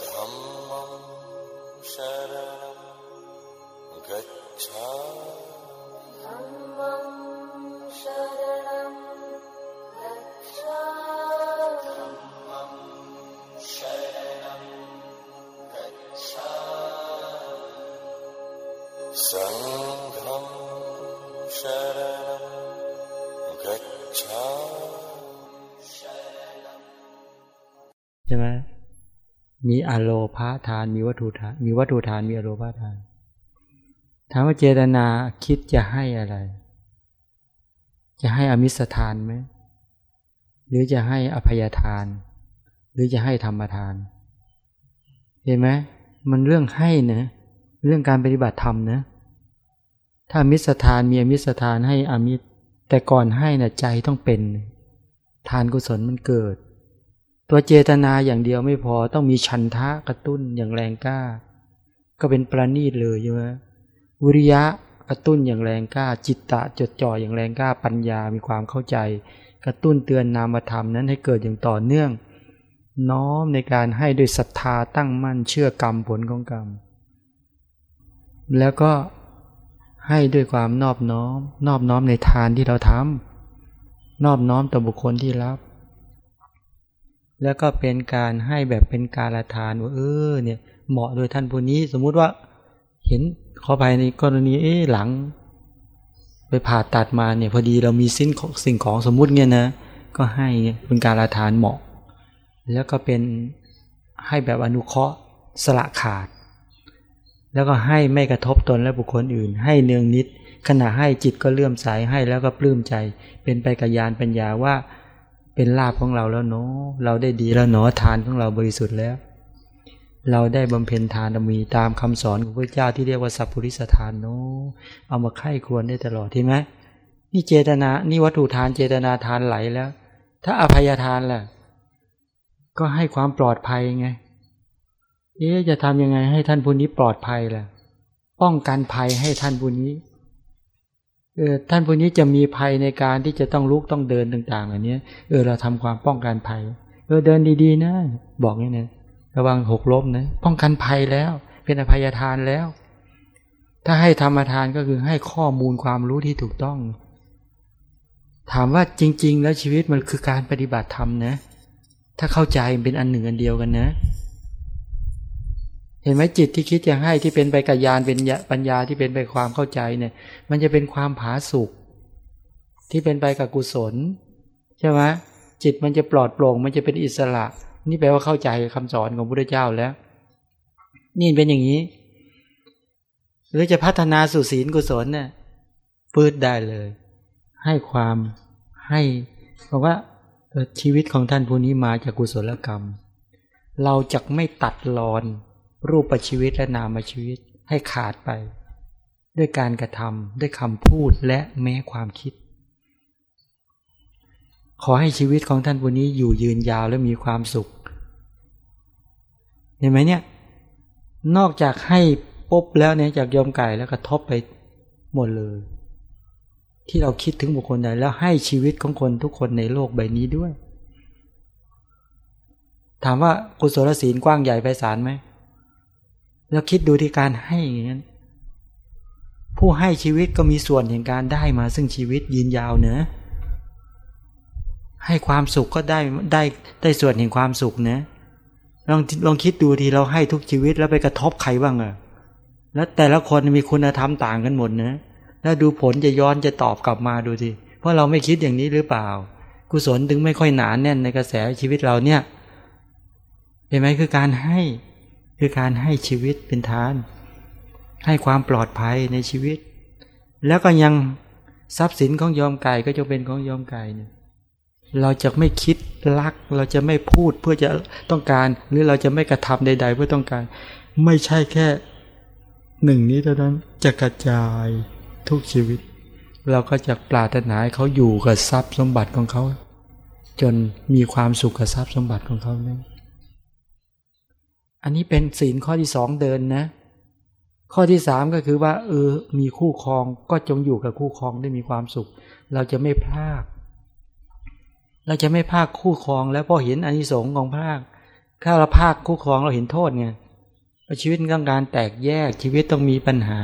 धम्मं शरणं गच्छामि ช่ไหมมีอโลพาทาน มีวัตถุทาน มีวัตถุทาน มีอโลพาทาน ถามว่าเจตนาคิดจะให้อะไร จะให้อมิสทานไหม หรือจะให้อภัยทาน หรือจะให้ธรรมทาน เห็นไหม มันเรื่องให้นะ เรื่องการปฏิบัติธรรมนะ ถ้ามิสทานมีอมิสทานให้อมิตแต่ก่อนให้นะ่ะใจต้องเป็น ทานกุศลมันเกิด ตัวเจตนาอย่างเดียวไม่พอต้องมีชันทะกระตุ้นอย่างแรงกล้า ก็เป็นประณีตเลยใช่ไหมวิริยะกระตุ้นอย่างแรงกล้า จิตตะจดจ่ออย่างแรงกล้าปัญญามีความเข้าใจ กระตุ้นเตือนนามธรรมนั้นให้เกิดอย่างต่อเนื่อง น้อมในการให้ด้วยศรัทธาตั้งมั่นเชื่อกรรมผลของกรรม แล้วก็ให้ด้วยความนอบน้อม นอบน้อมในทานที่เราทำนอบน้อมต่อบุคคลที่รับ แล้วก็เป็นการให้แบบเป็นการละทานว่าเออเนี่ยเหมาะโดยท่านผู้นี้ สมมุติว่า เห็นขอภายในกรณีเอ๊ะหลัง ไปผ่าตัดมาเนี่ยพอดีเรามีสิ้นของสิ่งของสมมุติเนี่ยนะก็ให้เป็นการละทานเหมาะ แล้วก็เป็นให้แบบอนุเคราะห์สละขาด แล้วก็ให้ไม่กระทบตนและบุคคลอื่น ให้เนืองนิดขณะให้จิตก็เลื่อมใสให้แล้วก็ปลื้มใจ เป็นไปกับญาณปัญญาว่า เป็นลาภของเราแล้วเนาะเราได้ดีแล้วเนาะทานของเราบริสุทธิ์แล้ว เราได้บำเพ็ญทานมีตามคำสอนของพระเจ้าที่เรียกว่าสัพพุริสทานเนาะเอามาไข้ควรได้ตลอดใช่ไหมนี่เจตนา นี่วัตถุทานเจตนาทานไหลแล้ว ถ้าอภัยทานล่ะ ก็ให้ความปลอดภัยไง เอ๊ะจะทำยังไงให้ท่านผู้นี้ปลอดภัยล่ะ ป้องกันภัยให้ท่านผู้นี้ เออท่านผู้นี้จะมีภัยในการที่จะต้องลุกต้องเดินต่างๆเหล่านี้เออเราทำความป้องกันภัย เออเดินดีๆนะบอกงี้นะระวังหกล้มนะป้องกันภัยแล้ว เป็นอภัยทานแล้ว ถ้าให้ธรรมทานก็คือให้ข้อมูลความรู้ที่ถูกต้อง ถามว่าจริง ๆ แล้วชีวิตมันคือการปฏิบัติธรรมนะ ถ้าเข้าใจเป็นอันหนึ่งอันเดียวกันนะ เห็นไหมจิตที่คิดจะให้ที่เป็นไปกับญาณเป็นปัญญาที่เป็นไปความเข้าใจเนี่ย มันจะเป็นความผาสุกที่เป็นไปกับกุศลใช่ไหมจิตมันจะปลอดโปร่ง มันจะเป็นอิสระ นี่แปลว่าเข้าใจคำสอนของพระพุทธเจ้าแล้ว นี่เป็นอย่างนี้ หรือจะพัฒนาสู่ศีลกุศลเนี่ยปืดได้เลย ให้ความให้บอกว่าชีวิตของท่านผู้นี้มาจากกุศลกรรม เราจะไม่ตัดรอน รูปชีวิตและนามชีวิตให้ขาดไป ด้วยการกระทำด้วยคำพูดและแม้ความคิด ขอให้ชีวิตของท่านผู้นี้อยู่ยืนยาวและมีความสุข เห็นไหมเนี่ย นอกจากให้ปุ๊บแล้วเนี่ยจากยอมไก่แล้วกระทบไปหมดเลย ที่เราคิดถึงบุคคลใดแล้วให้ชีวิตของคนทุกคนในโลกใบนี้ด้วย ถามว่ากุศลศีลกว้างใหญ่ไพศาลไหม แล้วคิดดูที่การให้อย่างนั้นผู้ให้ชีวิตก็มีส่วนแห่งการได้มาซึ่งชีวิตยืนยาวเนอะให้ความสุขก็ได้ได้ได้ส่วนแห่งความสุขเนะลองลองคิดดูทีเราให้ทุกชีวิตแล้วไปกระทบใครบ้างอะแล้วแต่ละคนมีคุณธรรมต่างกันหมดเนะแล้วดูผลจะย้อนจะตอบกลับมาดูทีเพราะเราไม่คิดอย่างนี้หรือเปล่า กุศลถึงไม่ค่อยหนานแน่นในกระแสชีวิตเราเนี่ยเห็นไหมคือการให้ คือการให้ชีวิตเป็นทาน ให้ความปลอดภัยในชีวิต แล้วก็ยังทรัพย์สินของยอมไก่ก็จะเป็นของยอมไก่เนี่ยเราจะไม่คิดรัก เราจะไม่พูดเพื่อจะต้องการ หรือเราจะไม่กระทำใด ๆ เพื่อต้องการ ไม่ใช่แค่หนึ่งนี้เท่านั้นจะกระจายทุกชีวิต เราก็จะปรารถนาให้เขาอยู่กับทรัพย์สมบัติของเขา จนมีความสุขกับทรัพย์สมบัติของเขาเนี่ย อันนี้เป็นศีลข้อที่สองเดินนะ ข้อที่สามก็คือว่า เออ มีคู่ครองก็จงอยู่กับคู่ครองได้มีความสุข เราจะไม่พลาก เราจะไม่พลากคู่ครองแล้วพอเห็นอานิสงส์ของพากถ้าเราภาคคู่ครองเราเห็นโทษไงว่าชีวิตต้องการแตกแยกชีวิตต้องมีปัญหา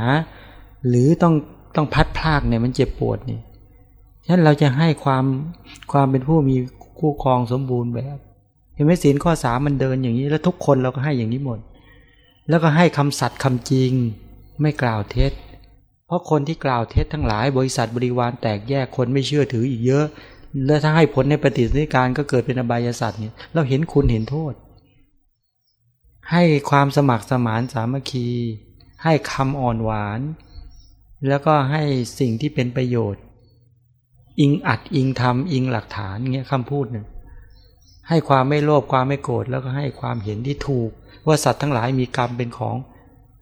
หรือต้องต้องพัดพลากเนี่ยมันเจ็บปวดเนี่ยฉะนั้นเราจะให้ความความเป็นผู้มีคู่ครองสมบูรณ์แบบ เห็นไหมศีลข้อสามมันเดินอย่างนี้ แล้วทุกคนเราก็ให้อย่างนี้หมด แล้วก็ให้คำสัตย์คำจริง ไม่กล่าวเท็จ เพราะคนที่กล่าวเท็จทั้งหลาย บริษัทบริวารแตกแยกคนไม่เชื่อถืออีกเยอะ แล้วถ้าให้ผลในปฏิสันธิการก็เกิดเป็นอบายสัตว์เนี่ยเราเห็นคุณเห็นโทษ ให้ความสมัครสมานสามัคคี ให้คำอ่อนหวาน แล้วก็ให้สิ่งที่เป็นประโยชน์ อิงอัดอิงทำอิงหลักฐานเงี้ยคำพูดเนี่ย ให้ความไม่โลภความไม่โกรธแล้วก็ให้ความเห็นที่ถูก ว่าสัตว์ทั้งหลายมีกรรมเป็นของ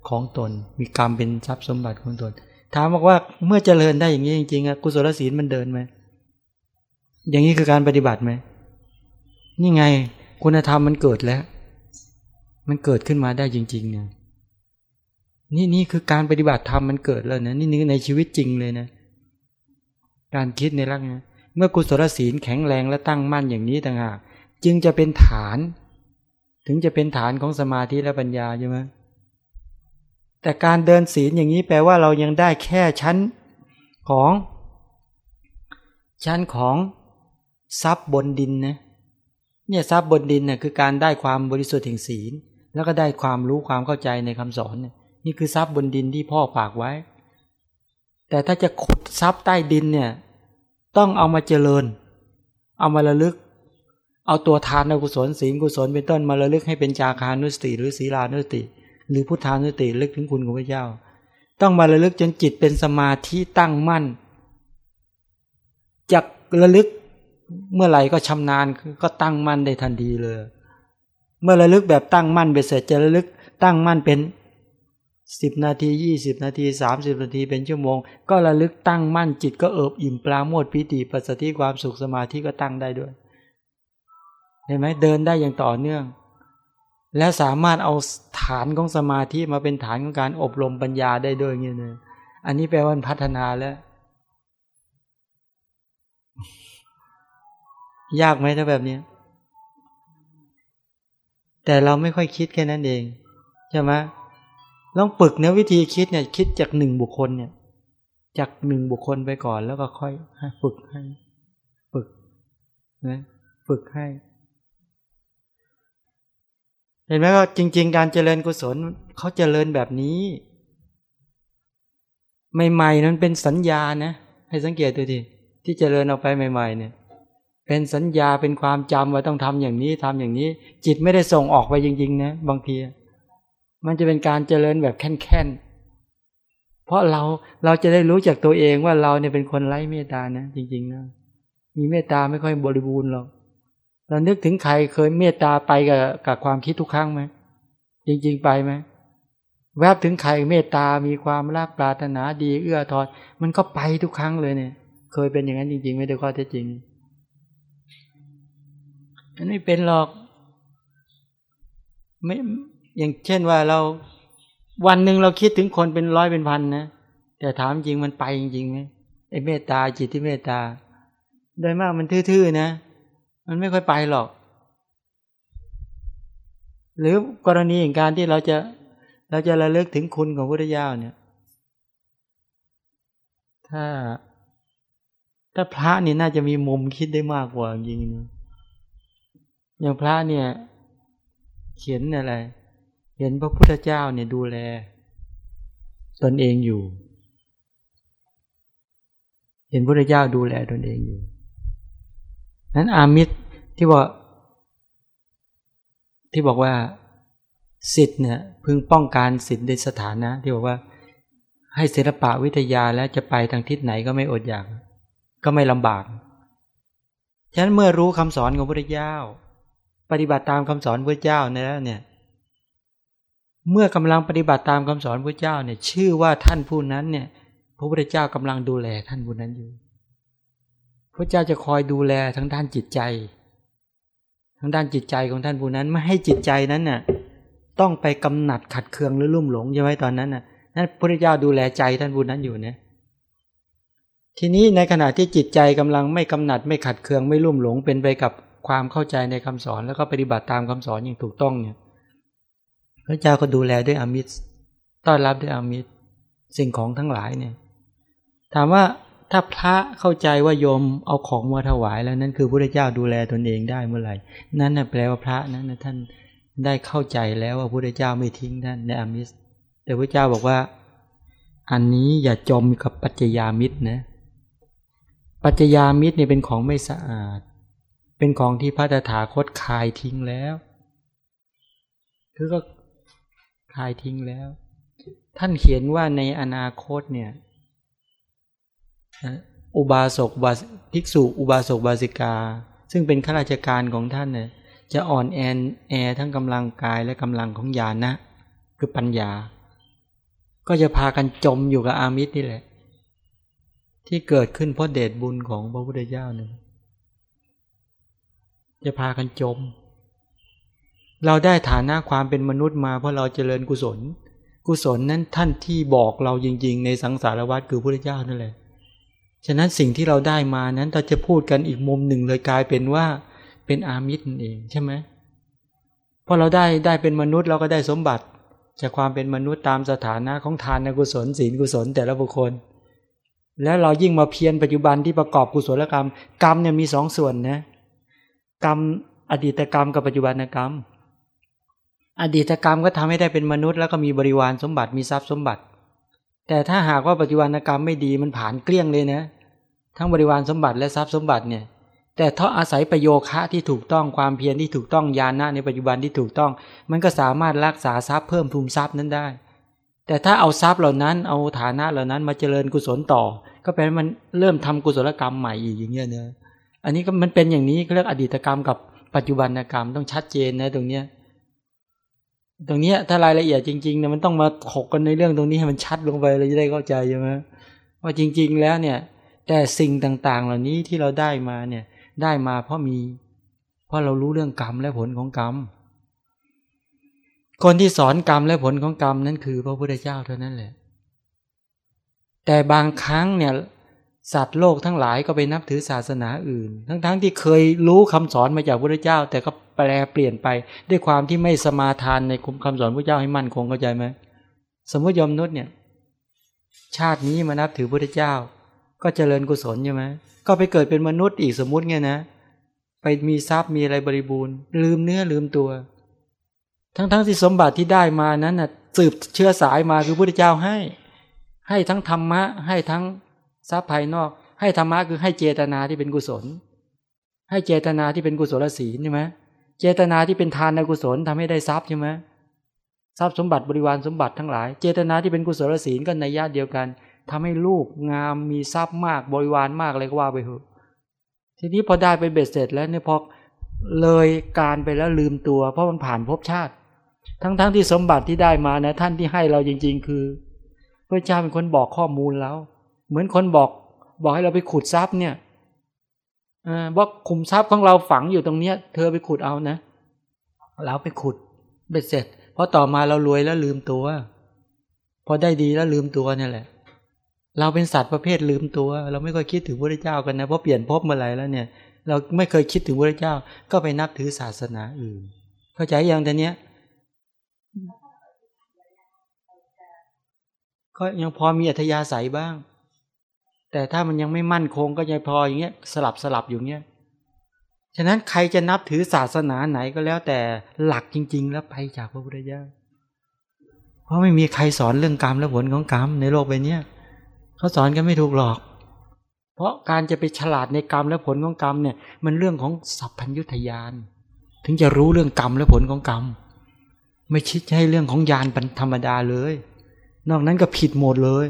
ของตน มีกรรมเป็นทรัพย์สมบัติของตน ถามบอกว่าเมื่อเจริญได้อย่างนี้จริงๆอะกุศลศีลมันเดินไหมอย่างนี้คือการปฏิบัติไหมนี่ไงคุณธรรมมันเกิดแล้ว มันเกิดขึ้นมาได้จริง ๆ เนี่ยนี่นี่คือการปฏิบัติธรรมมันเกิดแล้วนะนี่นี่ในชีวิตจริงเลยนะ การคิดในรักนะเมื่อกุศลศีลแข็งแรงและตั้งมั่นอย่างนี้ต่างหาก จึงจะเป็นฐาน ถึงจะเป็นฐานของสมาธิและปัญญาใช่ไหมแต่การเดินศีลอย่างนี้แปลว่าเรายังได้แค่ชั้นของ ชั้นของทรัพย์บนดินนะเนี่ยทรัพย์บนดินเนี่ยคือการได้ความบริสุทธิ์แห่งศีล แล้วก็ได้ความรู้ความเข้าใจในคำสอนเนี่ยนี่คือทรัพย์บนดินที่พ่อฝากไว้ แต่ถ้าจะขุดทรัพย์ใต้ดินเนี่ย ต้องเอามาเจริญ เอามาระลึก เอาตัวทานกุศลศีลกุศลเป็นต้นมาระลึกให้เป็นจาคานุสติ หรือศีลานุสติ หรือพุทธานุสติลึกถึงคุณของพระเจ้า ต้องมาระลึกจนจิตเป็นสมาธิตั้งมั่นจากระลึกเมื่อไหร่ก็ชำนาญก็ตั้งมั่นได้ทันทีเลย เมื่อระลึกแบบตั้งมั่นไปเสร็จจะระลึกตั้งมั่นเป็นสิบนาทียี่สิบนาทีสามสิบนาทีเป็นชั่วโมง ก็ระลึกตั้งมั่นจิตก็เอิบอิ่มปลาโมดปิติปัสสติความสุขสมาธิก็ตั้งได้ด้วย เห็นไหมเดินได้อย่างต่อเนื่อง และสามารถเอาฐานของสมาธิมาเป็นฐานของการอบรมปัญญาได้ด้วยเงี้ยนะอันนี้แปลว่าพัฒนาแล้ว ยากไหมถ้าแบบนี้แต่เราไม่ค่อยคิดแค่นั้นเองใช่ไหมลองปึกเนี่ยวิธีคิดเนี่ย คิดจากหนึ่งบุคคลเนี่ย จากหนึ่งบุคคลไปก่อนแล้วก็ค่อยฝึกให้ ฝึกนะฝึกให้ เห็นไหมว่าจริง ๆ การเจริญกุศลเขาเจริญแบบนี้ใหม่ๆนั้นเป็นสัญญานะ ให้สังเกตดูดิที่เจริญออกไปใหม่ ๆ เนี่ย เป็นสัญญาเป็นความจำว่าต้องทำอย่างนี้ทำอย่างนี้ จิตไม่ได้ส่งออกไปจริง ๆ นะ บางที มันจะเป็นการเจริญแบบแค่นๆเพราะเราเราจะได้รู้จากตัวเองว่าเราเนี่ยเป็นคนไร้เมตตานะจริง ๆ นะมีเมตตาไม่ค่อยบริบูรณ์หรอก เรานึกถึงใครเคยเมตตาไปกับกับความคิดทุกครั้งไหมจริง ๆ ไปไหมแวบถึงใครเมตตามีความรักปรารถนาดีเอื้อทอนมันก็ไปทุกครั้งเลยเนี่ย เคยเป็นอย่างนั้นจริง ๆ ไม่ได้ข้อเท็จจริงอันนี้เป็นหรอก ไม่อย่างเช่นว่าเรา วันหนึ่งเราคิดถึงคนเป็นร้อยเป็นพันนะแต่ถามจริงมันไปจริงไหมไอ้เมตตาจิตที่เมตตา โดยมากมันทื่อๆนะ มันไม่ค่อยไปหรอก หรือกรณีอย่างการที่เราจะเราจะระลึกถึงคุณของพระพุทธเจ้าเนี่ย ถ้า ถ้าพระนี่น่าจะมีมุมคิดได้มากกว่าจริงๆอย่างพระเนี่ย เขียนอะไร เห็นพระพุทธเจ้าเนี่ยดูแล ตนเองอยู่ เห็นพระพุทธเจ้าดูแลตนเองอยู่ นั้นอามิตรที่บอกที่บอกว่าสิทธิ์เนี่ยพึงป้องกันสิทธิ์ในสถานะ ที่บอกว่า ให้ศิลปะวิทยาแล้วจะไปทางทิศไหนก็ไม่อดอยาก ก็ไม่ลำบาก ฉะนั้นเมื่อรู้คำสอนของพระเจ้า ปฏิบัติตามคำสอนพระเจ้าแล้วเนี่ย เมื่อกำลังปฏิบัติตามคำสอนพระเจ้าเนี่ย ชื่อว่าท่านผู้นั้นเนี่ย พระพุทธเจ้ากำลังดูแลท่านผู้นั้นอยู่ พระเจ้าจะคอยดูแลทั้งด้านจิตใจ ทั้งด้านจิตใจของท่านผู้นั้นไม่ให้จิตใจนั้นน่ะต้องไปกำหนัดขัดเคืองหรือลุ่มหลงใช่ไหมตอนนั้นน่ะนั่นพระเจ้าดูแลใจท่านผู้นั้นอยู่เนี่ยทีนี้ในขณะที่จิตใจกำลังไม่กำหนัดไม่ขัดเคืองไม่ลุ่มหลงเป็นไปกับความเข้าใจในคำสอนแล้วก็ปฏิบัติตามคำสอนอย่างถูกต้องเนี่ยพระเจ้าก็ดูแลด้วยอมิตร ต้อนรับด้วยอมิตร สิ่งของทั้งหลายเนี่ย ถามว่า ถ้าพระเข้าใจว่าโยมเอาของมาถวายแล้วนั่นคือพระเจ้าดูแลตนเองได้เมื่อไหร่ นั่นนะแปลว่าพระนั้นนะท่านได้เข้าใจแล้วว่าพระเจ้าไม่ทิ้งท่านในอมิตรแต่พระเจ้าบอกว่า อันนี้อย่าจมกับปัจจยามิตรนะ ปัจจยามิตรเนี่ยเป็นของไม่สะอาด เป็นของที่พระตถาคตคายทิ้งแล้ว คือก็คายทิ้งแล้ว ท่านเขียนว่าในอนาคตเนี่ย อุบาสกบาภิกษุ อุบาสกบาสิกา ซึ่งเป็นข้าราชการของท่านเนี่ยจะอ่อนแอนแอทั้งกำลังกายและกำลังของญาณนะ คือปัญญา ก็จะพากันจมอยู่กับอามิตรนี่แหละ ที่เกิดขึ้นเพราะเดชบุญของพระพุทธเจ้าเนี่ยจะพากันจม เราได้ฐานะความเป็นมนุษย์มาเพราะเราเจริญกุศล กุศลนั้นท่านที่บอกเราจริง ๆ ในสังสารวัฏคือพระพุทธเจ้านั่นแหละ ฉะนั้นสิ่งที่เราได้มานั้นเราจะพูดกันอีกมุมหนึ่งเลยกลายเป็นว่าเป็นอามิตรนั่นเองใช่ไหมพอเราได้ได้เป็นมนุษย์เราก็ได้สมบัติ จากความเป็นมนุษย์ตามสถานะของทานกุศลศีลกุศลแต่ละบุคคล แล้วเรายิ่งมาเพียรปัจจุบันที่ประกอบกุศลกรรม กรรมเนี่ยมีสองส่วนนะกรรมอดีตกรรมกับปัจจุบันกรรม อดีตกรรมก็ทำให้ได้เป็นมนุษย์ แล้วก็มีบริวารสมบัติมีทรัพย์สมบัติ แต่ถ้าหากว่าปัจจุบันกรรมไม่ดีมันผ่านเกลี้ยงเลยนะ ทั้งบริวารสมบัติและทรัพย์สมบัติเนี่ย แต่ถ้าอาศัยประโยคะที่ถูกต้องความเพียรที่ถูกต้องญาณะในปัจจุบันที่ถูกต้อง มันก็สามารถรักษาทรัพย์เพิ่มภูมิทรัพย์นั้นได้ แต่ถ้าเอาทรัพย์เหล่านั้นเอาฐานะเหล่านั้นมาเจริญกุศลต่อ ก็แปลว่ามันเริ่มทำกุศลกรรมใหม่อีกอย่างเงี้ยเนอะอันนี้ก็มันเป็นอย่างนี้เขาเรียกอดีตกรรมกับปัจจุบันกรรมต้องชัดเจนนะตรงเนี้ยตรงเนี้ยถ้ารายละเอียดจริงๆเนี่ยมันต้องมาถกกันในเรื่องตรงนี้ให้มันชัดลงไปเราจะได้เข้าใจใช่ไหมว่าจริง ๆ แล้วเนี่ย แต่สิ่งต่างๆ เหล่านี้ที่เราได้มาเนี่ยได้มาเพราะมี เพราะเรารู้เรื่องกรรมและผลของกรรม คนที่สอนกรรมและผลของกรรมนั้นคือพระพุทธเจ้าเท่านั้นแหละ แต่บางครั้งเนี่ยสัตว์โลกทั้งหลายก็ไปนับถือศาสนาอื่น ทั้งๆทที่เคยรู้คำสอนมาจากพระพุทธเจ้า แต่ก็แปลเปลี่ยนไป ด้วยความที่ไม่สมาทานในคุมคำสอนพระเจ้าให้มั่นคงเข้าใจไหมสมมติยมนุษย์เนี่ย ชาตินี้มานับถือพระพุทธเจ้า ก็เจริญกุศลใช่ไหมก็ไปเกิดเป็นมนุษย์อีกสมมุติไงนะ ไปมีทรัพย์มีอะไรบริบูรณ์ ลืมเนื้อลืมตัว ทั้งๆทที่สมบัติที่ได้มานั้นน่ะสืบเชื้อสายมาคือพระพุทธเจ้าให้ ให้ทั้งธรรมะ ให้ทั้งทรัพย์ภายนอก ให้ธรรมะคือให้เจตนาที่เป็นกุศล ให้เจตนาที่เป็นกุศลศีลใช่ไหมเจตนาที่เป็นทานในกุศลทำให้ได้ทรัพย์ใช่ไหมทรัพย์สมบัติบริวารสมบัติทั้งหลาย เจตนาที่เป็นกุศลศีลก็ในญาติเดียวกัน ทำให้ลูกงามมีทรัพย์มากบริวารมากอะไรก็ว่าไปเถอะทีนี้พอได้ไปเบ็ดเสร็จแล้วเนี่ยพอเลยการไปแล้วลืมตัว เพราะมันผ่านภพชาติ ทั้งๆทที่สมบัติที่ได้มานะ ท่านที่ให้เราจริง ๆ คือพระเจ้าเป็นคนบอกข้อมูลแล้ว เหมือนคนบอก บอกให้เราไปขุดทรัพย์เนี่ยว่าขุมทรัพย์ของเราฝังอยู่ตรงเนี้ย เธอไปขุดเอานะเราไปขุดเบ็ดเสร็จพราะต่อมาเรารวยแล้วลืมตัว พอได้ดีแล้วลืมตัวเนี่ยแหละ เราเป็นสัตว์ประเภทลืมตัว เราไม่ค่อยคิดถึงพระเจ้ากันนะเพราะเปลี่ยนภพเมื่อไหร่แล้วเนี่ย เราไม่เคยคิดถึงพระเจ้า ก็ไปนับถือศาสนาอื่น เข้าใจอยังแต่เนี้ยก็ยังพอมีอัธยาศัยบ้าง แต่ถ้ามันยังไม่มั่นคงก็ยังพออย่างเงี้ยสลับสลับอยู่เงี้ยฉะนั้นใครจะนับถือศาสนาไหนก็แล้วแต่หลักจริง ๆ แล้วไปจากพระพุทธเจ้าเพราะไม่มีใครสอนเรื่องกรรมและผลของกรรมในโลกใบนี้ เขาสอนกันไม่ถูกหรอก เพราะการจะไปฉลาดในกรรมและผลของกรรมเนี่ย มันเรื่องของสัพพัญญุทยาน ถึงจะรู้เรื่องกรรมและผลของกรรม ไม่คิดให้เรื่องของยานธรรมดาเลย นอกนั้นก็ผิดหมดเลย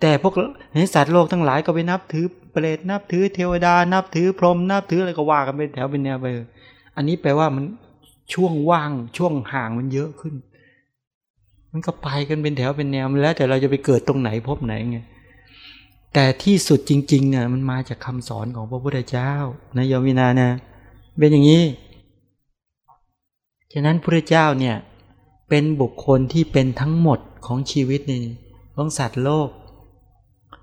แต่พวกเห็นสัตว์โลกทั้งหลายก็ไปนับถือเปรตนับถือเทวดา นับถือพรหมนับถืออะไรก็ว่ากันเป็นแถวเป็นแนวไป อันนี้แปลว่ามันช่วงว่างช่วงห่างมันเยอะขึ้น มันก็ไปกันเป็นแถวเป็นแนวแล้วแต่เราจะไปเกิดตรงไหนพบไหนไง แต่ที่สุดจริงๆเนี่ยมันมาจากคำสอนของพระพุทธเจ้านะโยมวินานะเป็นอย่างนี้ ฉะนั้นพระเจ้าเนี่ยเป็นบุคคลที่เป็นทั้งหมดของชีวิตนี่ของสัตว์โลก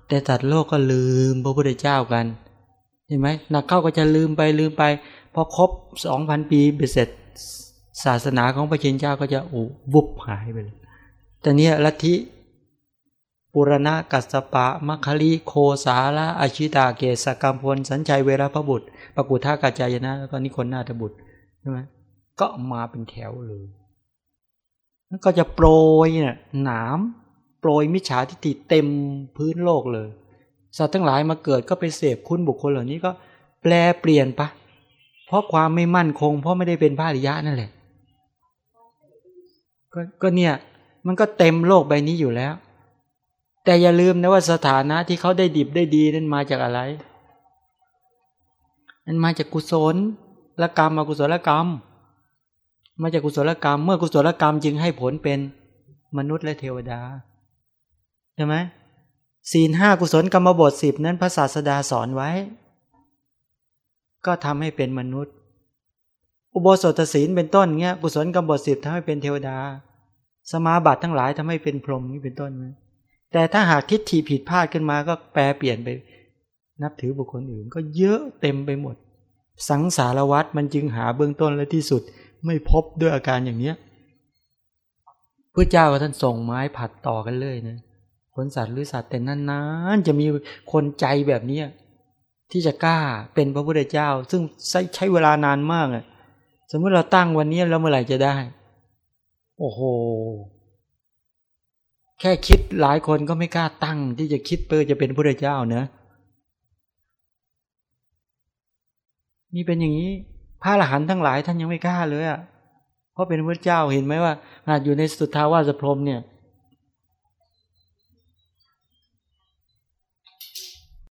แต่สัตว์โลกก็ลืมพระพุทธเจ้ากันเห็นไหมนักเข้าก็จะลืมไปลืมไปพอครบสองพันปีเบ็ดเสร็จศาสนาของพระชินเจ้าก็จะอุวุบหายไปเลยแต่เนี้ยลัทธิ ปุรณะกัสปะมัคคลีโคสาละอาชิตาเกสกรรมพลสัญชัยเวรพบุตรปกุท่ากัจจายนะแล้วก็นิคนนาถบุตรใช่ไหมก็มาเป็นแถวเลยแล้วก็จะโปรยเนี่ยหนามโปรยมิจฉาทิฏฐิเต็มพื้นโลกเลย สัตว์ทั้งหลายมาเกิดก็ไปเสพคุณบุคคลเหล่านี้ก็แปลเปลี่ยนปะ เพราะความไม่มั่นคง เพราะไม่ได้เป็นพระอริยะนั่นแหละกก็เนี่ย มันก็เต็มโลกใบนี้อยู่แล้ว แต่อย่าลืมนะว่าสถานะที่เขาได้ดิบได้ดีนั้นมาจากอะไรมันมาจากกุศลละกรรมอกุศลกรรม มาจากกุศลกรรม เมื่อกุศลกรรมจึงให้ผลเป็นมนุษย์และเทวดาใช่ไหมศีลห้ากุศลกรรมบทสิบนั้นพระศาสดาสอนไว้ ก็ทำให้เป็นมนุษย์ อุโบสถศีลเป็นต้นเงี้ยกุศลกรรมบทสิบทำให้เป็นเทวดา สมาบัติทั้งหลายทำให้เป็นพรหมนี่เป็นต้นไหม แต่ถ้าหากทิฏฐิผิดพลาดขึ้นมาก็แปลเปลี่ยนไป นับถือบุคคลอื่นก็เยอะเต็มไปหมด สังสารวัตรมันจึงหาเบื้องต้นและที่สุดไม่พบด้วยอาการอย่างเนี้ยพระเจ้ากับท่านส่งไม้ผัดต่อกันเลยนะขนสัตว์หรือสัตว์แต่นานๆจะมีคนใจแบบเนี้ยที่จะกล้าเป็นพระพุทธเจ้า ซึ่งใช้เวลานานมากอะสมมติเราตั้งวันนี้เราเมื่อไหร่จะได้ โอ้โห แค่คิดหลายคนก็ไม่กล้าตั้ง ที่จะคิดเพื่อจะเป็นพระเจ้านะ นี่เป็นอย่างนี้พระอรหันต์ทั้งหลายท่านยังไม่กล้าเลยอะเพราะเป็นพระเจ้าเห็นไหมว่าอาจอยู่ในสุทธาวาสพรมเนี่ย